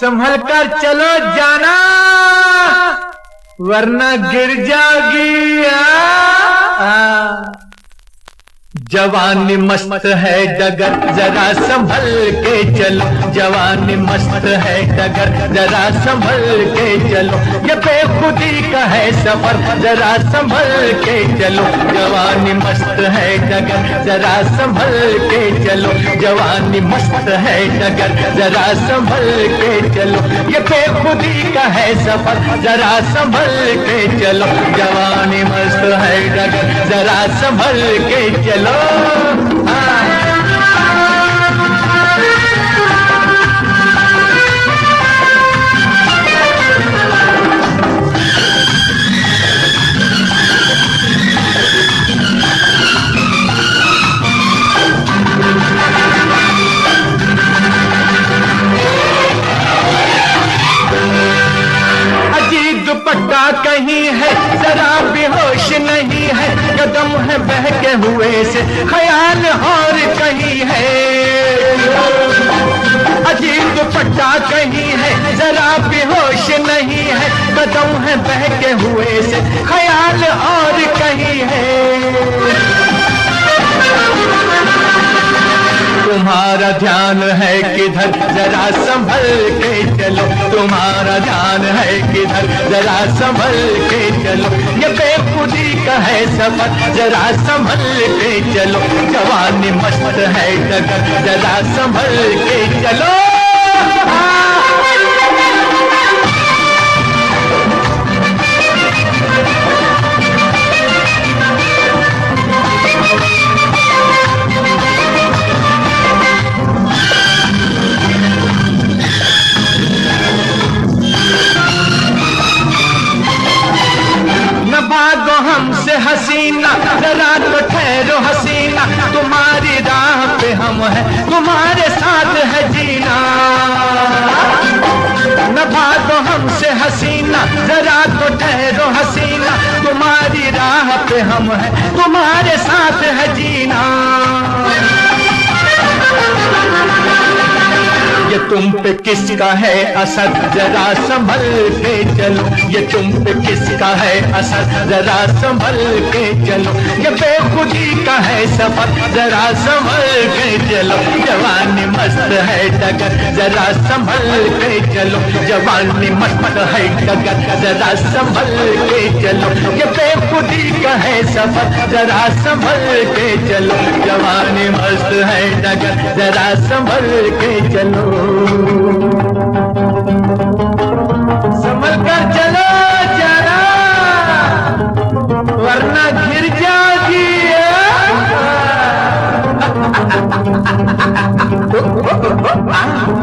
संभल कर चलो जाना वरना गिर जाओगी आ, आ। जवानी मस्त है डगर, जरा संभल के चलो। जवानी मस्त है डगर, जरा संभल के चलो। ये बेखुदी का है सफ़र, जरा संभल के चलो। जवानी मस्त है डगर, जरा संभल के चलो। जवानी मस्त है डगर, जरा संभल के चलो। ये बेखुदी का है सफ़र, जरा संभल के चलो। जवानी मस्त है डगर, जरा संभल के चलो। कहीं है जरा बेहोश नहीं। कदम है बहके हुए से, ख्याल और कहीं है। अजीब दुपट्टा कहीं है, जरा बेहोश नहीं है, कदम है बहके हुए से, ख्याल और कहीं है। तुम्हारा ध्यान है किधर, जरा संभल के चलो। तुम्हारा ध्यान है किधर, जरा संभल के चलो। ये बेखुदी का है सफ़र जरा संभल के चलो। जवानी मस्त है जगत जरा संभल के चलो। हसीना जरा तो ठहरो हसीना, तुम्हारी राह पे हम है, तुम्हारे साथ है जीना। न भागो हमसे हसीना जरा तो ठहरो हसीना, तुम्हारी राह पे हम है, तुम्हारे साथ है जीना। तुम पे किसका है असर? जरा संभल के चलो। ये तुम पे किसका है असर? जरा संभल के चलो। ये बेखुदी का है सफ़र। जरा संभल के चलो। जवानी मस्त है डगर। जरा संभल के चलो। जवानी मस्त है डगर। जरा संभल के चलो। ये बेखुदी का है सफ़र। जरा संभल के चलो। जवानी मस्त है डगर। जरा संभल के चलो। Ah!